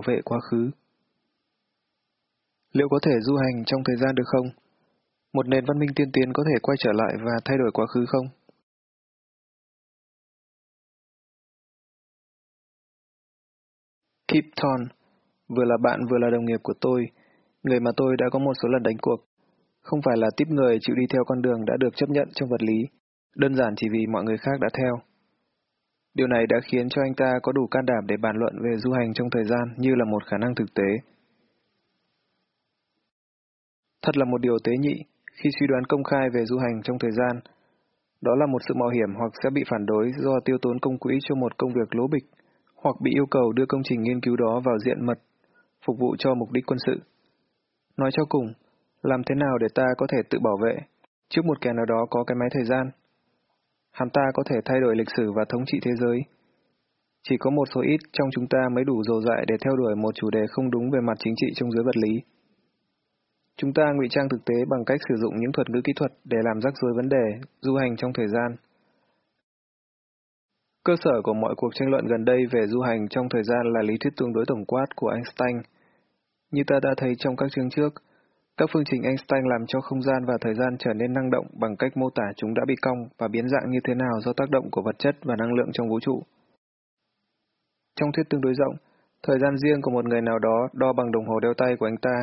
Bảo vệ quá khứ Liệu có thể du hành trong thời gian được không? Một nền văn minh tiên tiến có thể quay trở lại và thay đổi quá khứ không? Kip Thorne, vừa là bạn vừa là đồng nghiệp của tôi, người mà tôi đã có một số lần đánh cuộc. Không phải là tiếp người chịu đi theo con đường đã được chấp nhận trong vật lý, đơn giản chỉ vì mọi người khác đã theo. Điều này đã khiến cho anh ta có đủ can đảm để bàn luận về du hành trong thời gian như là một khả năng thực tế. Thật là một điều tế nhị khi suy đoán công khai về du hành trong thời gian. Đó là một sự mạo hiểm hoặc sẽ bị phản đối do tiêu tốn công quỹ cho một công việc lố bịch, hoặc bị yêu cầu đưa công trình nghiên cứu đó vào diện mật, phục vụ cho mục đích quân sự. Nói cho cùng, làm thế nào để ta có thể tự bảo vệ trước một kẻ nào đó có cái máy thời gian? Hắn ta có thể thay đổi lịch sử và thống trị thế giới. Chỉ có một số ít trong chúng ta mới đủ dồ dại để theo đuổi một chủ đề không đúng về mặt chính trị trong giới vật lý. Chúng ta ngụy trang thực tế bằng cách sử dụng những thuật ngữ kỹ thuật để làm rắc rối vấn đề du hành trong thời gian. Cơ sở của mọi cuộc tranh luận gần đây về du hành trong thời gian là lý thuyết tương đối tổng quát của Einstein. Như ta đã thấy trong các chương trước, các phương trình Einstein làm cho không gian và thời gian trở nên năng động bằng cách mô tả chúng đã bị cong và biến dạng như thế nào do tác động của vật chất và năng lượng trong vũ trụ. Trong thuyết tương đối rộng, thời gian riêng của một người nào đó đo bằng đồng hồ đeo tay của anh ta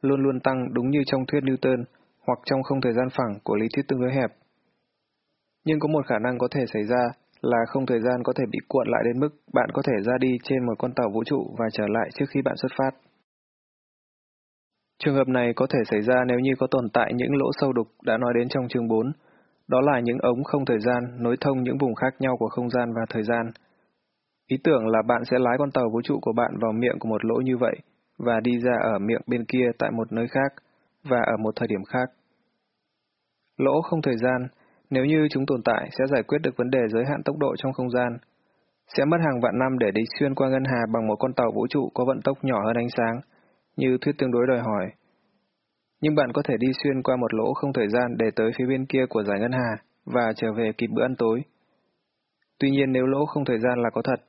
luôn luôn tăng đúng như trong thuyết Newton hoặc trong không thời gian phẳng của lý thuyết tương đối hẹp. Nhưng có một khả năng có thể xảy ra là không thời gian có thể bị cuộn lại đến mức bạn có thể ra đi trên một con tàu vũ trụ và trở lại trước khi bạn xuất phát. Trường hợp này có thể xảy ra nếu như có tồn tại những lỗ sâu đục đã nói đến trong chương 4, đó là những ống không thời gian nối thông những vùng khác nhau của không gian và thời gian. Ý tưởng là bạn sẽ lái con tàu vũ trụ của bạn vào miệng của một lỗ như vậy và đi ra ở miệng bên kia tại một nơi khác và ở một thời điểm khác. Lỗ không thời gian, nếu như chúng tồn tại sẽ giải quyết được vấn đề giới hạn tốc độ trong không gian. Sẽ mất hàng vạn năm để đi xuyên qua ngân hà bằng một con tàu vũ trụ có vận tốc nhỏ hơn ánh sáng, như thuyết tương đối đòi hỏi. Nhưng bạn có thể đi xuyên qua một lỗ không thời gian để tới phía bên kia của giải ngân hà và trở về kịp bữa ăn tối. Tuy nhiên nếu lỗ không thời gian là có thật,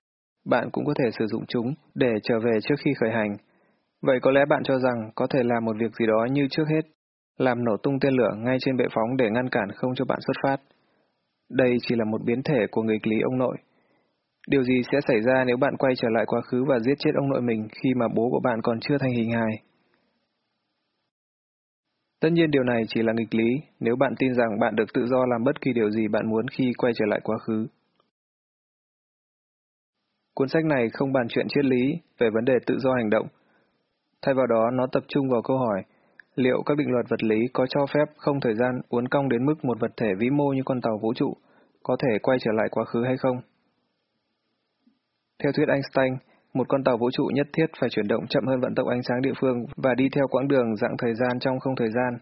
bạn cũng có thể sử dụng chúng để trở về trước khi khởi hành. Vậy có lẽ bạn cho rằng có thể làm một việc gì đó như trước hết, làm nổ tung tên lửa ngay trên bệ phóng để ngăn cản không cho bạn xuất phát. Đây chỉ là một biến thể của nghịch lý ông nội. Điều gì sẽ xảy ra nếu bạn quay trở lại quá khứ và giết chết ông nội mình khi mà bố của bạn còn chưa thành hình hài? Tất nhiên điều này chỉ là nghịch lý nếu bạn tin rằng bạn được tự do làm bất kỳ điều gì bạn muốn khi quay trở lại quá khứ. Cuốn sách này không bàn chuyện triết lý về vấn đề tự do hành động. Thay vào đó, nó tập trung vào câu hỏi liệu các định luật vật lý có cho phép không thời gian uốn cong đến mức một vật thể vĩ mô như con tàu vũ trụ có thể quay trở lại quá khứ hay không? Theo thuyết Einstein, một con tàu vũ trụ nhất thiết phải chuyển động chậm hơn vận tốc ánh sáng địa phương và đi theo quãng đường dạng thời gian trong không thời gian.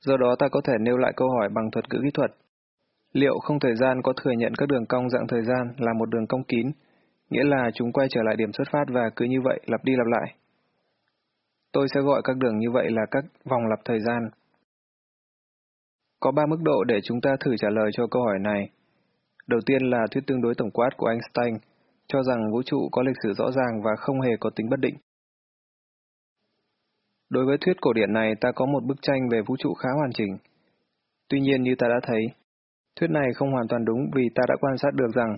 Do đó ta có thể nêu lại câu hỏi bằng thuật ngữ kỹ thuật. Liệu không thời gian có thừa nhận các đường cong dạng thời gian là một đường cong kín, nghĩa là chúng quay trở lại điểm xuất phát và cứ như vậy lặp đi lặp lại? Tôi sẽ gọi các đường như vậy là các vòng lặp thời gian. Có ba mức độ để chúng ta thử trả lời cho câu hỏi này. Đầu tiên là thuyết tương đối tổng quát của Einstein, cho rằng vũ trụ có lịch sử rõ ràng và không hề có tính bất định. Đối với thuyết cổ điển này, ta có một bức tranh về vũ trụ khá hoàn chỉnh. Tuy nhiên như ta đã thấy, thuyết này không hoàn toàn đúng vì ta đã quan sát được rằng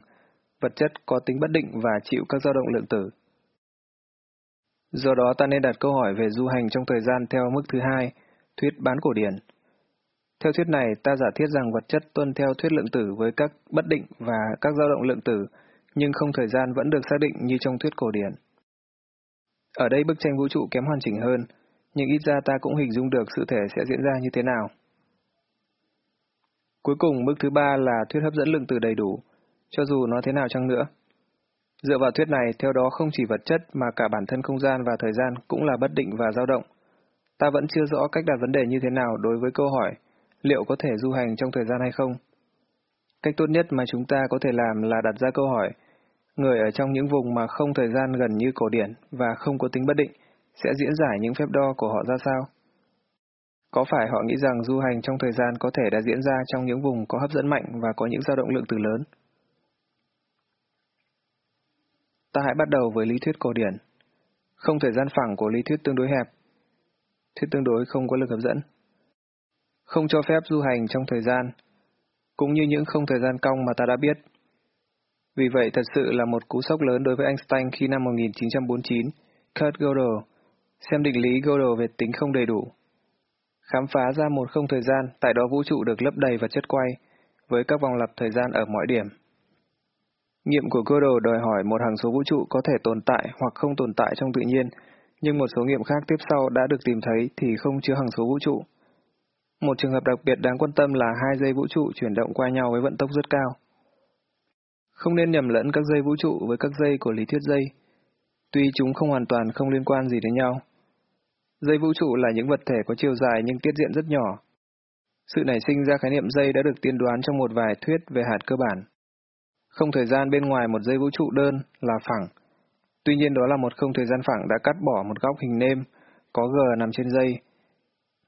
vật chất có tính bất định và chịu các dao động lượng tử. Do đó ta nên đặt câu hỏi về du hành trong thời gian theo mức thứ hai, thuyết bán cổ điển. Theo thuyết này, ta giả thiết rằng vật chất tuân theo thuyết lượng tử với các bất định và các dao động lượng tử, nhưng không thời gian vẫn được xác định như trong thuyết cổ điển. Ở đây bức tranh vũ trụ kém hoàn chỉnh hơn, nhưng ít ra ta cũng hình dung được sự thể sẽ diễn ra như thế nào. Cuối cùng, bước thứ ba là thuyết hấp dẫn lượng tử đầy đủ, cho dù nó thế nào chăng nữa. Dựa vào thuyết này, theo đó không chỉ vật chất mà cả bản thân không gian và thời gian cũng là bất định và dao động. Ta vẫn chưa rõ cách đặt vấn đề như thế nào đối với câu hỏi liệu có thể du hành trong thời gian hay không. Cách tốt nhất mà chúng ta có thể làm là đặt ra câu hỏi, người ở trong những vùng mà không thời gian gần như cổ điển và không có tính bất định sẽ diễn giải những phép đo của họ ra sao? Có phải họ nghĩ rằng du hành trong thời gian có thể đã diễn ra trong những vùng có hấp dẫn mạnh và có những dao động lượng tử lớn? ta hãy bắt đầu với lý thuyết cổ điển. Không thời gian phẳng của lý thuyết tương đối hẹp. Thuyết tương đối không có lực hấp dẫn. Không cho phép du hành trong thời gian, cũng như những không thời gian cong mà ta đã biết. Vì vậy thật sự là một cú sốc lớn đối với Einstein khi năm 1949, Kurt Gödel xem định lý Gödel về tính không đầy đủ. Khám phá ra một không thời gian, tại đó vũ trụ được lấp đầy và chất quay, với các vòng lặp thời gian ở mọi điểm. Nghiệm của Gödel đòi hỏi một hằng số vũ trụ có thể tồn tại hoặc không tồn tại trong tự nhiên, nhưng một số nghiệm khác tiếp sau đã được tìm thấy thì không chứa hằng số vũ trụ. Một trường hợp đặc biệt đáng quan tâm là hai dây vũ trụ chuyển động qua nhau với vận tốc rất cao. Không nên nhầm lẫn các dây vũ trụ với các dây của lý thuyết dây, tuy chúng không hoàn toàn không liên quan gì đến nhau. Dây vũ trụ là những vật thể có chiều dài nhưng tiết diện rất nhỏ. Sự nảy sinh ra khái niệm dây đã được tiên đoán trong một vài thuyết về hạt cơ bản. Không thời gian bên ngoài một dây vũ trụ đơn là phẳng. Tuy nhiên đó là một không thời gian phẳng đã cắt bỏ một góc hình nêm, có G nằm trên dây.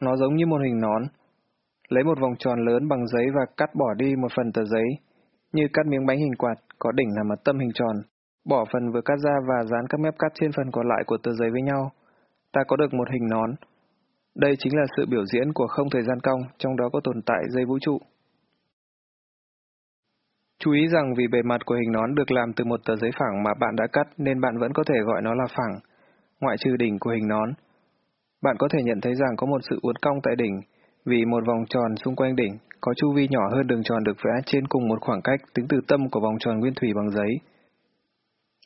Nó giống như một hình nón. Lấy một vòng tròn lớn bằng giấy và cắt bỏ đi một phần tờ giấy, như cắt miếng bánh hình quạt, có đỉnh là mặt tâm hình tròn. Bỏ phần vừa cắt ra và dán các mép cắt trên phần còn lại của tờ giấy với nhau. Ta có được một hình nón. Đây chính là sự biểu diễn của không thời gian cong, trong đó có tồn tại dây vũ trụ. Chú ý rằng vì bề mặt của hình nón được làm từ một tờ giấy phẳng mà bạn đã cắt nên bạn vẫn có thể gọi nó là phẳng, ngoại trừ đỉnh của hình nón. Bạn có thể nhận thấy rằng có một sự uốn cong tại đỉnh, vì một vòng tròn xung quanh đỉnh có chu vi nhỏ hơn đường tròn được vẽ trên cùng một khoảng cách tính từ tâm của vòng tròn nguyên thủy bằng giấy.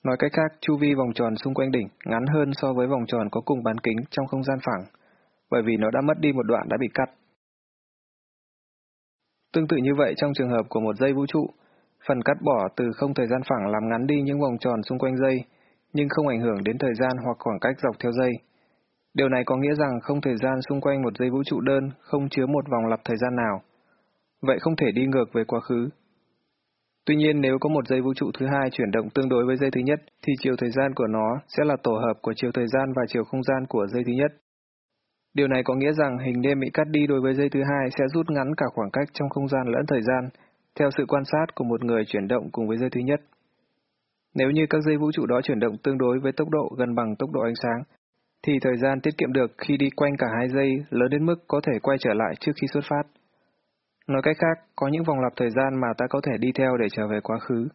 Nói cách khác, chu vi vòng tròn xung quanh đỉnh ngắn hơn so với vòng tròn có cùng bán kính trong không gian phẳng, bởi vì nó đã mất đi một đoạn đã bị cắt. Tương tự như vậy trong trường hợp của một dây vũ trụ, phần cắt bỏ từ không thời gian phẳng làm ngắn đi những vòng tròn xung quanh dây, nhưng không ảnh hưởng đến thời gian hoặc khoảng cách dọc theo dây. Điều này có nghĩa rằng không thời gian xung quanh một dây vũ trụ đơn không chứa một vòng lặp thời gian nào. Vậy không thể đi ngược về quá khứ. Tuy nhiên nếu có một dây vũ trụ thứ hai chuyển động tương đối với dây thứ nhất, thì chiều thời gian của nó sẽ là tổ hợp của chiều thời gian và chiều không gian của dây thứ nhất. Điều này có nghĩa rằng hình đêm bị cắt đi đối với dây thứ hai sẽ rút ngắn cả khoảng cách trong không gian lẫn thời gian, theo sự quan sát của một người chuyển động cùng với dây thứ nhất. Nếu như các dây vũ trụ đó chuyển động tương đối với tốc độ gần bằng tốc độ ánh sáng, thì thời gian tiết kiệm được khi đi quanh cả hai dây lớn đến mức có thể quay trở lại trước khi xuất phát. Nói cách khác, có những vòng lặp thời gian mà ta có thể đi theo để trở về quá khứ.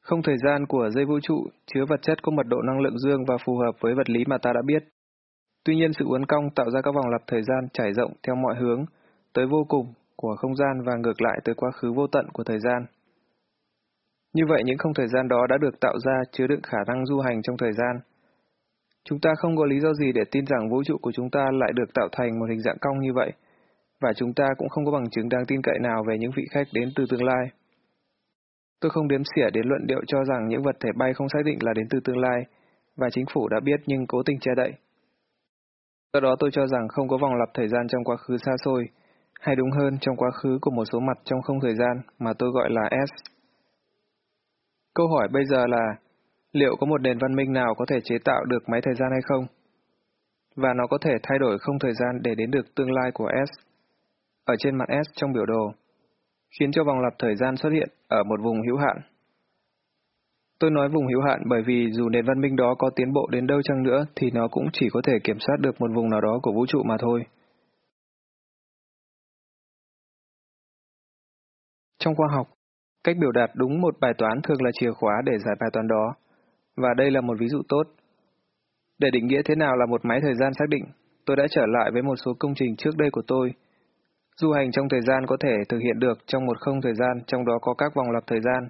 Không thời gian của dây vũ trụ chứa vật chất có mật độ năng lượng dương và phù hợp với vật lý mà ta đã biết. Tuy nhiên sự uốn cong tạo ra các vòng lặp thời gian trải rộng theo mọi hướng, tới vô cùng của không gian và ngược lại tới quá khứ vô tận của thời gian. Như vậy những không thời gian đó đã được tạo ra chứa đựng khả năng du hành trong thời gian. Chúng ta không có lý do gì để tin rằng vũ trụ của chúng ta lại được tạo thành một hình dạng cong như vậy, và chúng ta cũng không có bằng chứng đáng tin cậy nào về những vị khách đến từ tương lai. Tôi không đếm xỉa đến luận điệu cho rằng những vật thể bay không xác định là đến từ tương lai, và chính phủ đã biết nhưng cố tình che đậy. Do đó tôi cho rằng không có vòng lặp thời gian trong quá khứ xa xôi, hay đúng hơn trong quá khứ của một số mặt trong không thời gian mà tôi gọi là S. Câu hỏi bây giờ là, liệu có một nền văn minh nào có thể chế tạo được máy thời gian hay không? Và nó có thể thay đổi không thời gian để đến được tương lai của S. Ở trên mặt S trong biểu đồ, khiến cho vòng lặp thời gian xuất hiện ở một vùng hữu hạn. Tôi nói vùng hữu hạn bởi vì dù nền văn minh đó có tiến bộ đến đâu chăng nữa thì nó cũng chỉ có thể kiểm soát được một vùng nào đó của vũ trụ mà thôi. Trong khoa học, cách biểu đạt đúng một bài toán thường là chìa khóa để giải bài toán đó, và đây là một ví dụ tốt. Để định nghĩa thế nào là một máy thời gian xác định, tôi đã trở lại với một số công trình trước đây của tôi. Du hành trong thời gian có thể thực hiện được trong một không thời gian, trong đó có các vòng lặp thời gian.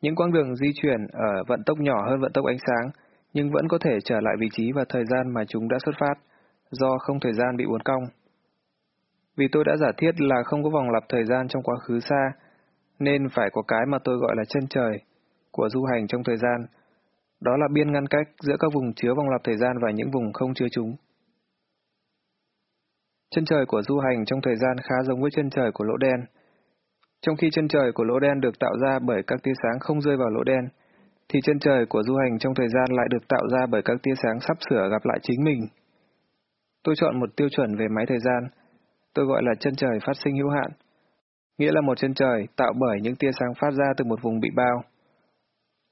Những quãng đường di chuyển ở vận tốc nhỏ hơn vận tốc ánh sáng, nhưng vẫn có thể trở lại vị trí và thời gian mà chúng đã xuất phát, do không thời gian bị uốn cong. Vì tôi đã giả thiết là không có vòng lặp thời gian trong quá khứ xa, nên phải có cái mà tôi gọi là chân trời của du hành trong thời gian. Đó là biên ngăn cách giữa các vùng chứa vòng lặp thời gian và những vùng không chứa chúng. Chân trời của du hành trong thời gian khá giống với chân trời của lỗ đen. Trong khi chân trời của lỗ đen được tạo ra bởi các tia sáng không rơi vào lỗ đen, thì chân trời của du hành trong thời gian lại được tạo ra bởi các tia sáng sắp sửa gặp lại chính mình. Tôi chọn một tiêu chuẩn về máy thời gian, tôi gọi là chân trời phát sinh hữu hạn, nghĩa là một chân trời tạo bởi những tia sáng phát ra từ một vùng bị bao.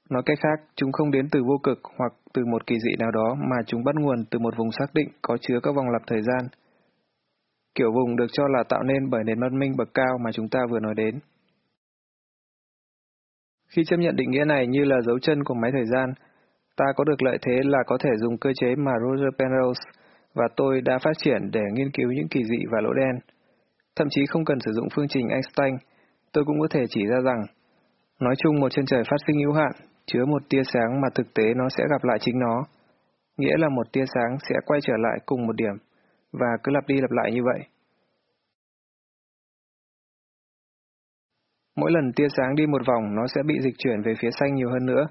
Nói cách khác, chúng không đến từ vô cực hoặc từ một kỳ dị nào đó mà chúng bắt nguồn từ một vùng xác định có chứa các vòng lặp thời gian. Kiểu vùng được cho là tạo nên bởi nền văn minh bậc cao mà chúng ta vừa nói đến. Khi chấp nhận định nghĩa này như là dấu chân của máy thời gian, ta có được lợi thế là có thể dùng cơ chế mà Roger Penrose và tôi đã phát triển để nghiên cứu những kỳ dị và lỗ đen. Thậm chí không cần sử dụng phương trình Einstein, tôi cũng có thể chỉ ra rằng, nói chung một chân trời phát sinh hữu hạn, chứa một tia sáng mà thực tế nó sẽ gặp lại chính nó, nghĩa là một tia sáng sẽ quay trở lại cùng một điểm, và cứ lặp đi lặp lại như vậy. Mỗi lần tia sáng đi một vòng nó sẽ bị dịch chuyển về phía xanh nhiều hơn nữa.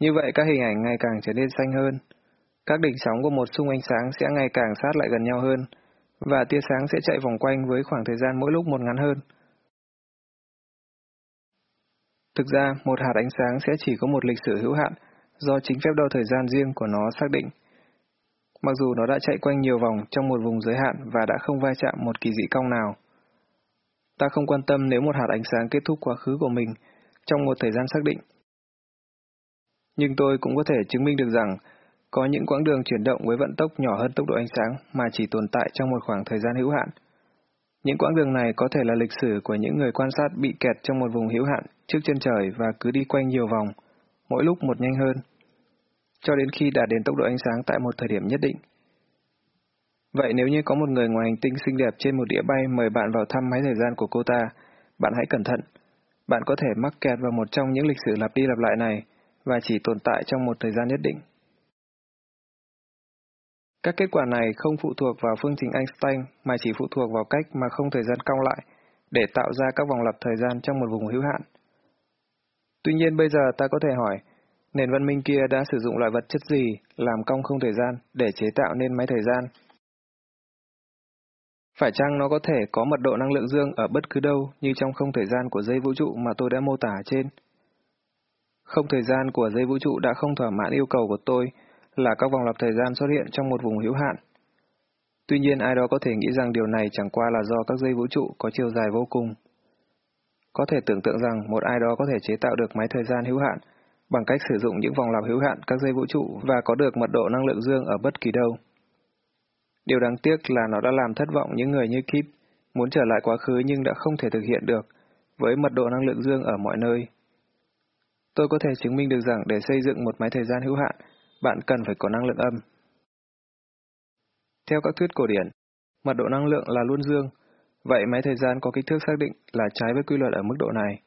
Như vậy các hình ảnh ngày càng trở nên xanh hơn. Các đỉnh sóng của một xung ánh sáng sẽ ngày càng sát lại gần nhau hơn, và tia sáng sẽ chạy vòng quanh với khoảng thời gian mỗi lúc một ngắn hơn. Thực ra, một hạt ánh sáng sẽ chỉ có một lịch sử hữu hạn, do chính phép đo thời gian riêng của nó xác định. Mặc dù nó đã chạy quanh nhiều vòng trong một vùng giới hạn và đã không va chạm một kỳ dị cong nào. Ta không quan tâm nếu một hạt ánh sáng kết thúc quá khứ của mình trong một thời gian xác định. Nhưng tôi cũng có thể chứng minh được rằng có những quãng đường chuyển động với vận tốc nhỏ hơn tốc độ ánh sáng mà chỉ tồn tại trong một khoảng thời gian hữu hạn. Những quãng đường này có thể là lịch sử của những người quan sát bị kẹt trong một vùng hữu hạn trước chân trời và cứ đi quanh nhiều vòng, mỗi lúc một nhanh hơn, cho đến khi đạt đến tốc độ ánh sáng tại một thời điểm nhất định. Vậy nếu như có một người ngoài hành tinh xinh đẹp trên một đĩa bay mời bạn vào thăm máy thời gian của cô ta, bạn hãy cẩn thận. Bạn có thể mắc kẹt vào một trong những lịch sử lặp đi lặp lại này và chỉ tồn tại trong một thời gian nhất định. Các kết quả này không phụ thuộc vào phương trình Einstein mà chỉ phụ thuộc vào cách mà không thời gian cong lại để tạo ra các vòng lặp thời gian trong một vùng hữu hạn. Tuy nhiên bây giờ ta có thể hỏi, nền văn minh kia đã sử dụng loại vật chất gì làm cong không thời gian để chế tạo nên máy thời gian? Phải chăng nó có thể có mật độ năng lượng dương ở bất cứ đâu như trong không thời gian của dây vũ trụ mà tôi đã mô tả trên? Không thời gian của dây vũ trụ đã không thỏa mãn yêu cầu của tôi là các vòng lặp thời gian xuất hiện trong một vùng hữu hạn. Tuy nhiên ai đó có thể nghĩ rằng điều này chẳng qua là do các dây vũ trụ có chiều dài vô cùng. Có thể tưởng tượng rằng một ai đó có thể chế tạo được máy thời gian hữu hạn bằng cách sử dụng những vòng lặp hữu hạn các dây vũ trụ và có được mật độ năng lượng dương ở bất kỳ đâu. Điều đáng tiếc là nó đã làm thất vọng những người như Kip, muốn trở lại quá khứ nhưng đã không thể thực hiện được, với mật độ năng lượng dương ở mọi nơi. Tôi có thể chứng minh được rằng để xây dựng một máy thời gian hữu hạn, bạn cần phải có năng lượng âm. Theo các thuyết cổ điển, mật độ năng lượng là luôn dương, vậy máy thời gian có kích thước xác định là trái với quy luật ở mức độ này.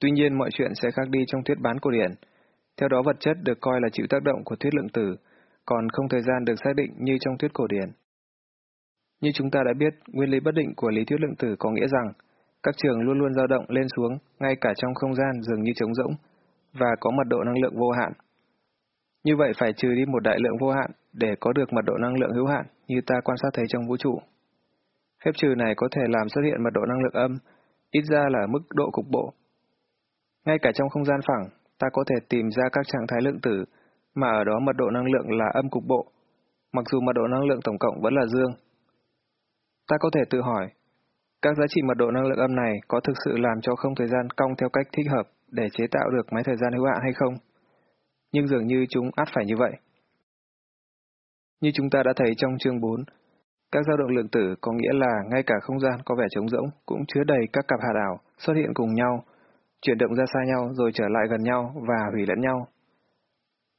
Tuy nhiên mọi chuyện sẽ khác đi trong thuyết bán cổ điển. Theo đó vật chất được coi là chịu tác động của thuyết lượng tử, còn không thời gian được xác định như trong thuyết cổ điển. Như chúng ta đã biết, nguyên lý bất định của lý thuyết lượng tử có nghĩa rằng các trường luôn luôn dao động lên xuống, ngay cả trong không gian dường như trống rỗng, và có mật độ năng lượng vô hạn. Như vậy phải trừ đi một đại lượng vô hạn để có được mật độ năng lượng hữu hạn như ta quan sát thấy trong vũ trụ. Phép trừ này có thể làm xuất hiện mật độ năng lượng âm, ít ra là mức độ cục bộ. Ngay cả trong không gian phẳng, ta có thể tìm ra các trạng thái lượng tử, mà ở đó mật độ năng lượng là âm cục bộ, mặc dù mật độ năng lượng tổng cộng vẫn là dương. Ta có thể tự hỏi, các giá trị mật độ năng lượng âm này có thực sự làm cho không thời gian cong theo cách thích hợp để chế tạo được máy thời gian hữu hạn hay không? Nhưng dường như chúng át phải như vậy. Như chúng ta đã thấy trong chương 4, các dao động lượng tử có nghĩa là ngay cả không gian có vẻ trống rỗng cũng chứa đầy các cặp hạt ảo xuất hiện cùng nhau, chuyển động ra xa nhau rồi trở lại gần nhau và hủy lẫn nhau.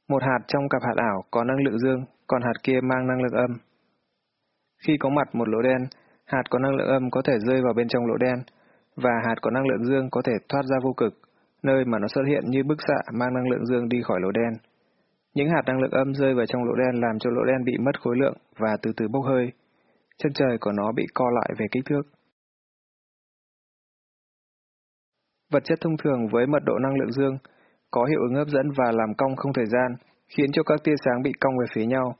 Một hạt trong cặp hạt ảo có năng lượng dương, còn hạt kia mang năng lượng âm. Khi có mặt một lỗ đen, hạt có năng lượng âm có thể rơi vào bên trong lỗ đen, và hạt có năng lượng dương có thể thoát ra vô cực, nơi mà nó xuất hiện như bức xạ mang năng lượng dương đi khỏi lỗ đen. Những hạt năng lượng âm rơi vào trong lỗ đen làm cho lỗ đen bị mất khối lượng và từ từ bốc hơi. Chân trời của nó bị co lại về kích thước. Vật chất thông thường với mật độ năng lượng dương có hiệu ứng hấp dẫn và làm cong không thời gian, khiến cho các tia sáng bị cong về phía nhau,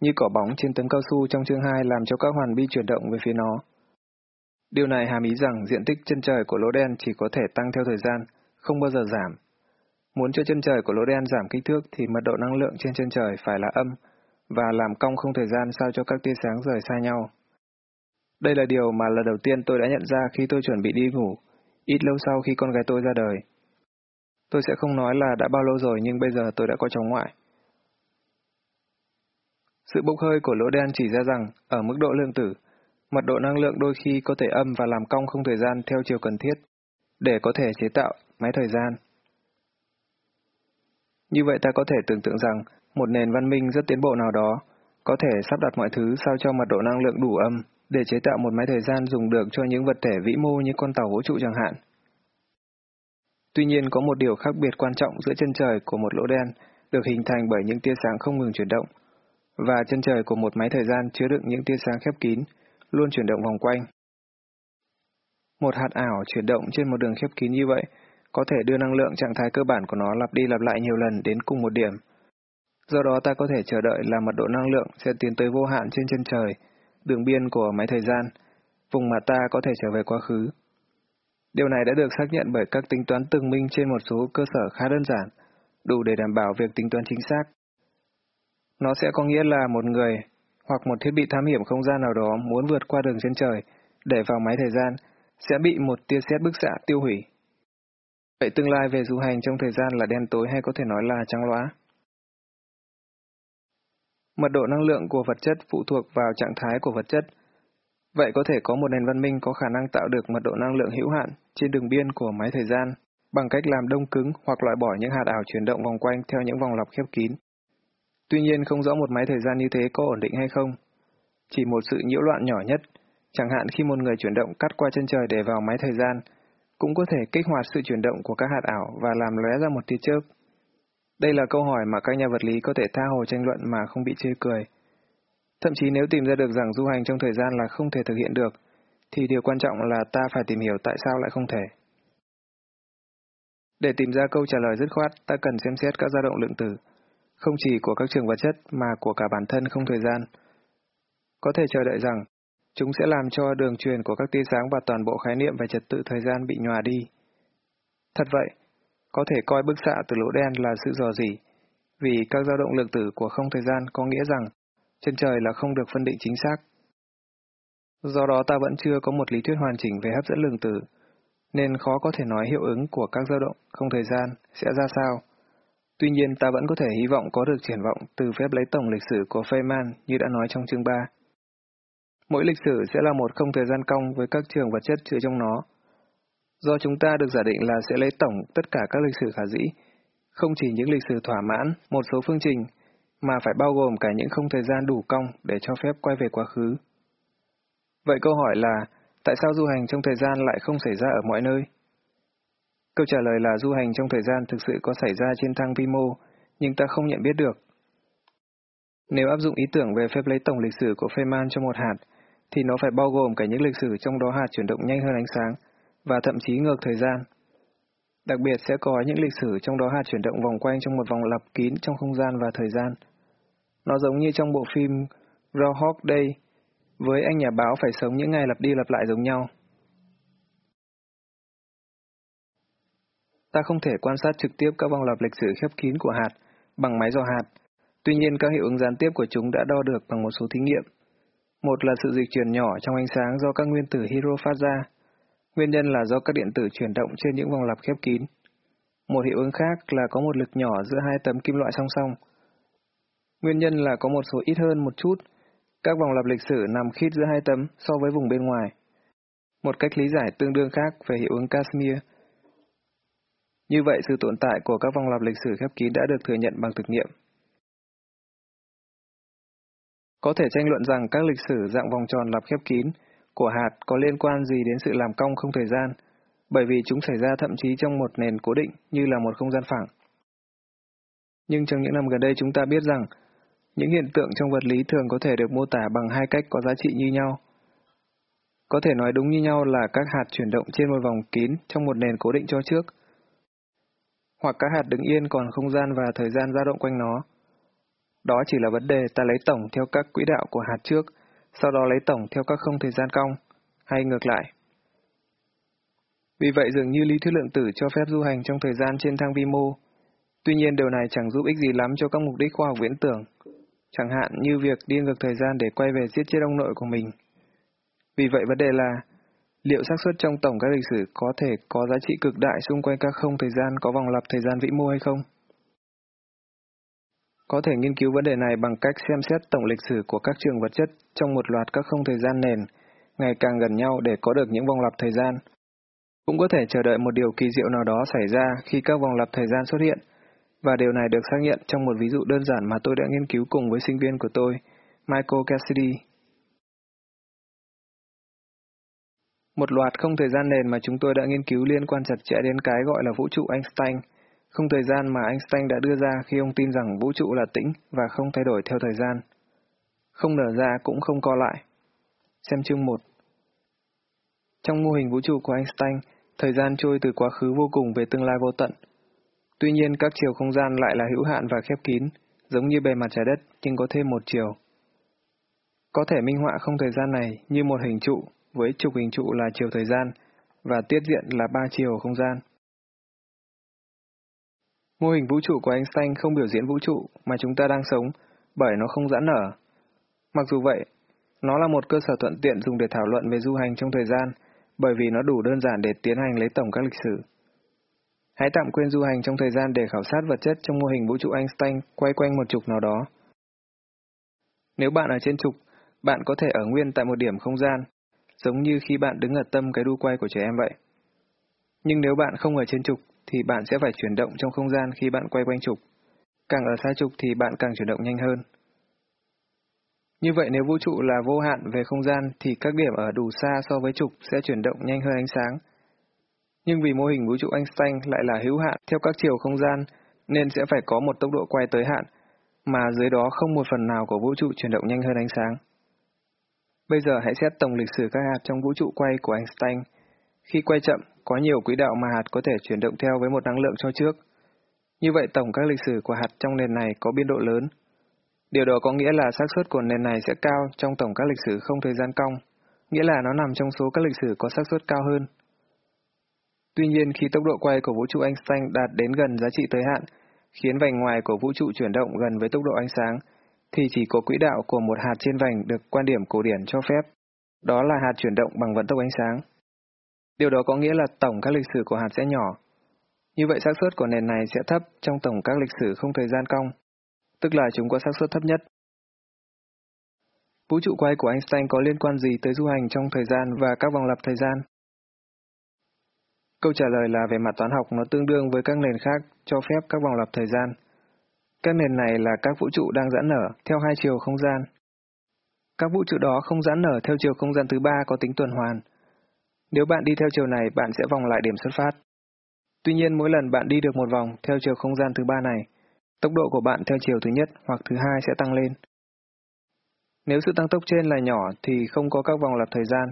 như cỏ bóng trên tấm cao su trong chương 2 làm cho các hoàn bi chuyển động về phía nó. Điều này hàm ý rằng diện tích chân trời của lỗ đen chỉ có thể tăng theo thời gian, không bao giờ giảm. Muốn cho chân trời của lỗ đen giảm kích thước thì mật độ năng lượng trên chân trời phải là âm, và làm cong không thời gian sao cho các tia sáng rời xa nhau. Đây là điều mà lần đầu tiên tôi đã nhận ra khi tôi chuẩn bị đi ngủ, ít lâu sau khi con gái tôi ra đời. Tôi sẽ không nói là đã bao lâu rồi nhưng bây giờ tôi đã có cháu ngoại. Sự bốc hơi của lỗ đen chỉ ra rằng, ở mức độ lượng tử, mật độ năng lượng đôi khi có thể âm và làm cong không thời gian theo chiều cần thiết, để có thể chế tạo máy thời gian. Như vậy ta có thể tưởng tượng rằng, một nền văn minh rất tiến bộ nào đó có thể sắp đặt mọi thứ sao cho mật độ năng lượng đủ âm để chế tạo một máy thời gian dùng được cho những vật thể vĩ mô như con tàu vũ trụ chẳng hạn. Tuy nhiên có một điều khác biệt quan trọng giữa chân trời của một lỗ đen được hình thành bởi những tia sáng không ngừng chuyển động, và chân trời của một máy thời gian chứa đựng những tia sáng khép kín, luôn chuyển động vòng quanh. Một hạt ảo chuyển động trên một đường khép kín như vậy có thể đưa năng lượng trạng thái cơ bản của nó lặp đi lặp lại nhiều lần đến cùng một điểm. Do đó ta có thể chờ đợi là mật độ năng lượng sẽ tiến tới vô hạn trên chân trời, đường biên của máy thời gian, vùng mà ta có thể trở về quá khứ. Điều này đã được xác nhận bởi các tính toán từng minh trên một số cơ sở khá đơn giản, đủ để đảm bảo việc tính toán chính xác. Nó sẽ có nghĩa là một người hoặc một thiết bị thám hiểm không gian nào đó muốn vượt qua đường chân trời để vào máy thời gian sẽ bị một tia sét bức xạ tiêu hủy. Vậy tương lai về du hành trong thời gian là đen tối hay có thể nói là trắng loá? Mật độ năng lượng của vật chất phụ thuộc vào trạng thái của vật chất. Vậy có thể có một nền văn minh có khả năng tạo được mật độ năng lượng hữu hạn trên đường biên của máy thời gian bằng cách làm đông cứng hoặc loại bỏ những hạt ảo chuyển động vòng quanh theo những vòng lặp khép kín. Tuy nhiên không rõ một máy thời gian như thế có ổn định hay không. Chỉ một sự nhiễu loạn nhỏ nhất, chẳng hạn khi một người chuyển động cắt qua chân trời để vào máy thời gian, cũng có thể kích hoạt sự chuyển động của các hạt ảo và làm lóe ra một tia chớp. Đây là câu hỏi mà các nhà vật lý có thể tha hồ tranh luận mà không bị chê cười. Thậm chí nếu tìm ra được rằng du hành trong thời gian là không thể thực hiện được, thì điều quan trọng là ta phải tìm hiểu tại sao lại không thể. Để tìm ra câu trả lời dứt khoát, ta cần xem xét các dao động lượng tử, không chỉ của các trường vật chất mà của cả bản thân không thời gian. Có thể chờ đợi rằng, chúng sẽ làm cho đường truyền của các tia sáng và toàn bộ khái niệm về trật tự thời gian bị nhòa đi. Thật vậy, có thể coi bức xạ từ lỗ đen là sự dò dỉ, vì các dao động lượng tử của không thời gian có nghĩa rằng chân trời là không được phân định chính xác. Do đó ta vẫn chưa có một lý thuyết hoàn chỉnh về hấp dẫn lượng tử, nên khó có thể nói hiệu ứng của các dao động không thời gian sẽ ra sao. Tuy nhiên ta vẫn có thể hy vọng có được triển vọng từ phép lấy tổng lịch sử của Feynman như đã nói trong chương 3. Mỗi lịch sử sẽ là một không thời gian cong với các trường vật chất chứa trong nó, do chúng ta được giả định là sẽ lấy tổng tất cả các lịch sử khả dĩ, không chỉ những lịch sử thỏa mãn một số phương trình, mà phải bao gồm cả những không thời gian đủ cong để cho phép quay về quá khứ. Vậy câu hỏi là, tại sao du hành trong thời gian lại không xảy ra ở mọi nơi? Câu trả lời là du hành trong thời gian thực sự có xảy ra trên thang vi mô, nhưng ta không nhận biết được. Nếu áp dụng ý tưởng về phép lấy tổng lịch sử của Feynman cho một hạt, thì nó phải bao gồm cả những lịch sử trong đó hạt chuyển động nhanh hơn ánh sáng, và thậm chí ngược thời gian. Đặc biệt sẽ có những lịch sử trong đó hạt chuyển động vòng quanh trong một vòng lặp kín trong không gian và thời gian. Nó giống như trong bộ phim Groundhog Day, với anh nhà báo phải sống những ngày lặp đi lặp lại giống nhau. Ta không thể quan sát trực tiếp các vòng lặp lịch sử khép kín của hạt bằng máy dò hạt, tuy nhiên các hiệu ứng gián tiếp của chúng đã đo được bằng một số thí nghiệm. Một là sự dịch chuyển nhỏ trong ánh sáng do các nguyên tử hydro phát ra, Nguyên nhân là do các điện tử chuyển động trên những vòng lặp khép kín. Một hiệu ứng khác là có một lực nhỏ giữa hai tấm kim loại song song. Nguyên nhân là có một số ít hơn một chút, các vòng lặp lịch sử nằm khít giữa hai tấm so với vùng bên ngoài. Một cách lý giải tương đương khác về hiệu ứng Casimir. Như vậy, sự tồn tại của các vòng lặp lịch sử khép kín đã được thừa nhận bằng thực nghiệm. Có thể tranh luận rằng các lịch sử dạng vòng tròn lặp khép kín của hạt có liên quan gì đến sự làm cong không thời gian, bởi vì chúng xảy ra thậm chí trong một nền cố định như là một không gian phẳng. Nhưng trong những năm gần đây chúng ta biết rằng, những hiện tượng trong vật lý thường có thể được mô tả bằng hai cách có giá trị như nhau. Có thể nói đúng như nhau là các hạt chuyển động trên một vòng kín trong một nền cố định cho trước, hoặc các hạt đứng yên còn không gian và thời gian dao động quanh nó. Đó chỉ là vấn đề ta lấy tổng theo các quỹ đạo của hạt trước, sau đó lấy tổng theo các không thời gian cong, hay ngược lại. Vì vậy dường như lý thuyết lượng tử cho phép du hành trong thời gian trên thang vi mô. Tuy nhiên điều này chẳng giúp ích gì lắm cho các mục đích khoa học viễn tưởng, chẳng hạn như việc đi ngược thời gian để quay về giết chết ông nội của mình. Vì vậy vấn đề là, Liệu xác suất trong tổng các lịch sử có thể có giá trị cực đại xung quanh các không thời gian có vòng lặp thời gian vĩ mô hay không? Có thể nghiên cứu vấn đề này bằng cách xem xét tổng lịch sử của các trường vật chất trong một loạt các không thời gian nền, ngày càng gần nhau để có được những vòng lặp thời gian. Cũng có thể chờ đợi một điều kỳ diệu nào đó xảy ra khi các vòng lặp thời gian xuất hiện, và điều này được xác nhận trong một ví dụ đơn giản mà tôi đã nghiên cứu cùng với sinh viên của tôi, Michael Cassidy. Một loạt không thời gian nền mà chúng tôi đã nghiên cứu liên quan chặt chẽ đến cái gọi là vũ trụ Einstein, không thời gian mà Einstein đã đưa ra khi ông tin rằng vũ trụ là tĩnh và không thay đổi theo thời gian. Không nở ra cũng không co lại. Xem chương 1. Trong mô hình vũ trụ của Einstein, thời gian trôi từ quá khứ vô cùng về tương lai vô tận. Tuy nhiên các chiều không gian lại là hữu hạn và khép kín, giống như bề mặt trái đất nhưng có thêm một chiều. Có thể minh họa không thời gian này như một hình trụ với trục hình trụ là chiều thời gian và tiết diện là ba chiều không gian. Mô hình vũ trụ của Einstein không biểu diễn vũ trụ mà chúng ta đang sống bởi nó không giãn nở. Mặc dù vậy, nó là một cơ sở thuận tiện dùng để thảo luận về du hành trong thời gian bởi vì nó đủ đơn giản để tiến hành lấy tổng các lịch sử. Hãy tạm quên du hành trong thời gian để khảo sát vật chất trong mô hình vũ trụ Einstein quay quanh một trục nào đó. Nếu bạn ở trên trục, bạn có thể ở nguyên tại một điểm không gian, giống như khi bạn đứng ở tâm cái đu quay của trẻ em vậy. Nhưng nếu bạn không ở trên trục, thì bạn sẽ phải chuyển động trong không gian khi bạn quay quanh trục. Càng ở xa trục thì bạn càng chuyển động nhanh hơn. Như vậy nếu vũ trụ là vô hạn về không gian thì các điểm ở đủ xa so với trục sẽ chuyển động nhanh hơn ánh sáng. Nhưng vì mô hình vũ trụ Einstein lại là hữu hạn theo các chiều không gian nên sẽ phải có một tốc độ quay tới hạn, mà dưới đó không một phần nào của vũ trụ chuyển động nhanh hơn ánh sáng. Bây giờ hãy xét tổng lịch sử các hạt trong vũ trụ quay của Einstein. Khi quay chậm, có nhiều quỹ đạo mà hạt có thể chuyển động theo với một năng lượng cho trước. Như vậy tổng các lịch sử của hạt trong nền này có biên độ lớn. Điều đó có nghĩa là xác suất của nền này sẽ cao trong tổng các lịch sử không thời gian cong, nghĩa là nó nằm trong số các lịch sử có xác suất cao hơn. Tuy nhiên khi tốc độ quay của vũ trụ Einstein đạt đến gần giá trị tới hạn, khiến vành ngoài của vũ trụ chuyển động gần với tốc độ ánh sáng, thì chỉ có quỹ đạo của một hạt trên vành được quan điểm cổ điển cho phép. Đó là hạt chuyển động bằng vận tốc ánh sáng. Điều đó có nghĩa là tổng các lịch sử của hạt sẽ nhỏ. Như vậy xác suất của nền này sẽ thấp trong tổng các lịch sử không thời gian cong, tức là chúng có xác suất thấp nhất. Vũ trụ quay của Einstein có liên quan gì tới du hành trong thời gian và các vòng lặp thời gian? Câu trả lời là về mặt toán học nó tương đương với các nền khác cho phép các vòng lặp thời gian. Các nền này là các vũ trụ đang giãn nở theo hai chiều không gian. Các vũ trụ đó không giãn nở theo chiều không gian thứ ba có tính tuần hoàn. Nếu bạn đi theo chiều này, bạn sẽ vòng lại điểm xuất phát. Tuy nhiên mỗi lần bạn đi được một vòng theo chiều không gian thứ ba này, tốc độ của bạn theo chiều thứ nhất hoặc thứ hai sẽ tăng lên. Nếu sự tăng tốc trên là nhỏ thì không có các vòng lặp thời gian.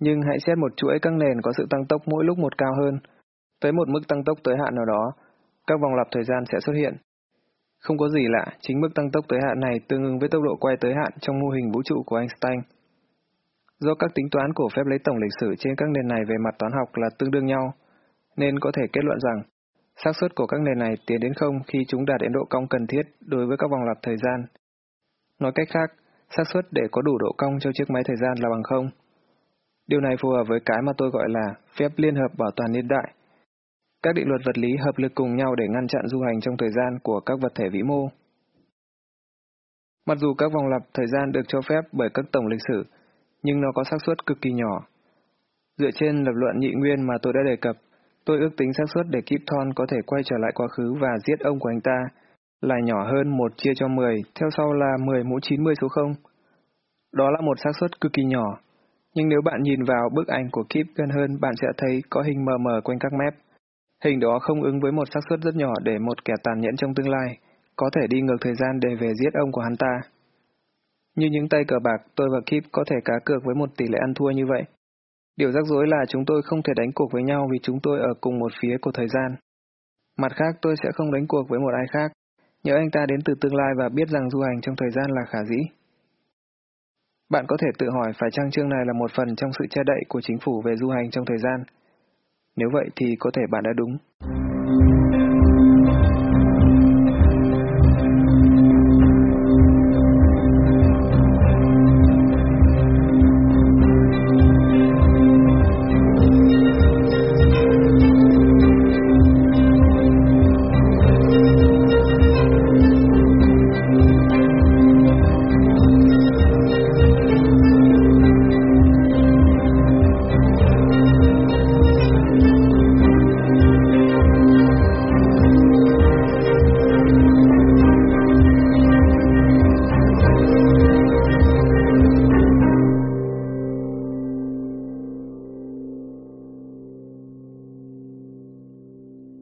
Nhưng hãy xét một chuỗi các nền có sự tăng tốc mỗi lúc một cao hơn. Tới một mức tăng tốc tới hạn nào đó, các vòng lặp thời gian sẽ xuất hiện. Không có gì lạ, chính mức tăng tốc tới hạn này tương ứng với tốc độ quay tới hạn trong mô hình vũ trụ của Einstein. Do các tính toán của phép lấy tổng lịch sử trên các nền này về mặt toán học là tương đương nhau, nên có thể kết luận rằng xác suất của các nền này tiến đến không khi chúng đạt đến độ cong cần thiết đối với các vòng lặp thời gian. Nói cách khác, xác suất để có đủ độ cong cho chiếc máy thời gian là bằng không. Điều này phù hợp với cái mà tôi gọi là phép liên hợp bảo toàn niên đại, các định luật vật lý hợp lực cùng nhau để ngăn chặn du hành trong thời gian của các vật thể vĩ mô. Mặc dù các vòng lặp thời gian được cho phép bởi các tổng lịch sử, nhưng nó có xác suất cực kỳ nhỏ. Dựa trên lập luận nhị nguyên mà tôi đã đề cập, tôi ước tính xác suất để Kip có thể quay trở lại quá khứ và giết ông của anh ta là nhỏ hơn 1 chia cho 10, theo sau là 10 mũ 90 số 0. Đó là một xác suất cực kỳ nhỏ, nhưng nếu bạn nhìn vào bức ảnh của Kip gần hơn, bạn sẽ thấy có hình mờ mờ quanh các mép. Hình đó không ứng với một xác suất rất nhỏ để một kẻ tàn nhẫn trong tương lai có thể đi ngược thời gian để về giết ông của hắn ta. Như những tay cờ bạc, tôi và Kip có thể cá cược với một tỷ lệ ăn thua như vậy. Điều rắc rối là chúng tôi không thể đánh cuộc với nhau vì chúng tôi ở cùng một phía của thời gian. Mặt khác, tôi sẽ không đánh cuộc với một ai khác, nhớ anh ta đến từ tương lai và biết rằng du hành trong thời gian là khả dĩ. Bạn có thể tự hỏi phải chăng chương này là một phần trong sự che đậy của chính phủ về du hành trong thời gian. Nếu vậy thì có thể bạn đã đúng.